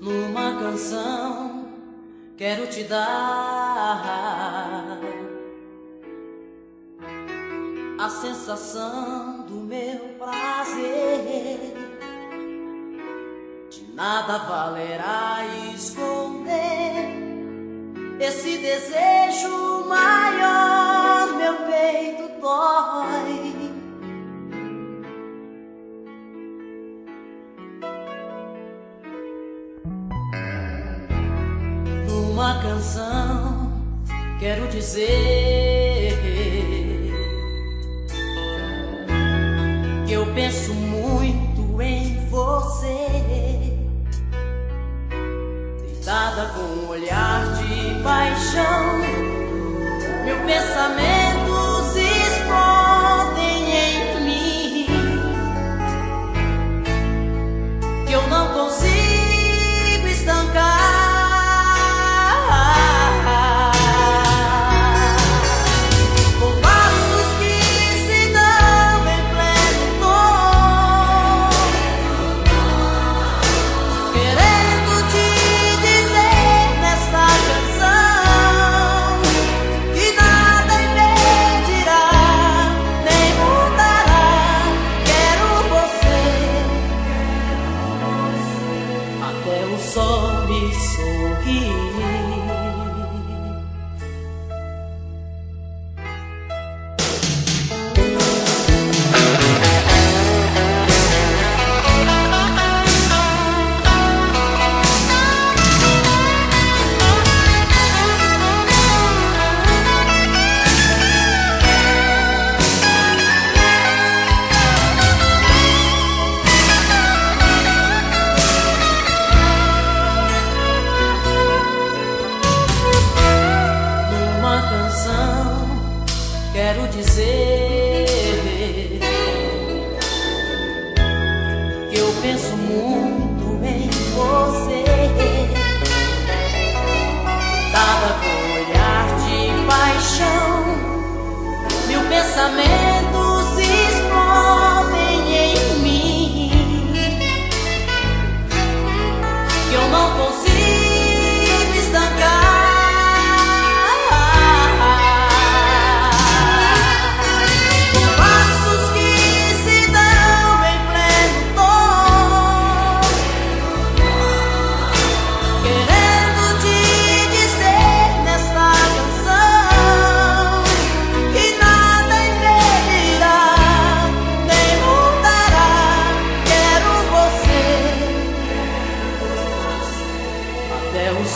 numa canção quero te dar a sensação do meu prazer. De nada valerá esconder esse desejo maior, meu peito Numa canção quero dizer que eu penso muito em você, deitada com um olhar de paixão, meu pensamento quero dizer que eu penso muito em você.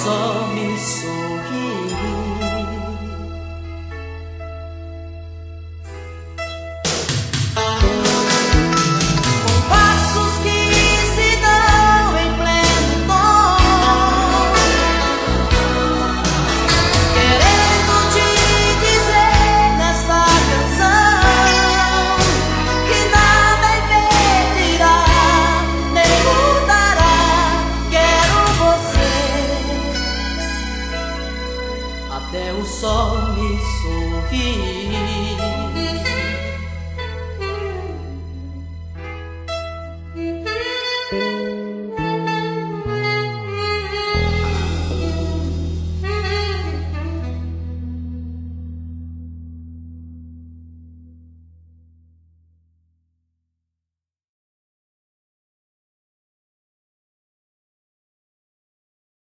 só me sou. sol me sorri.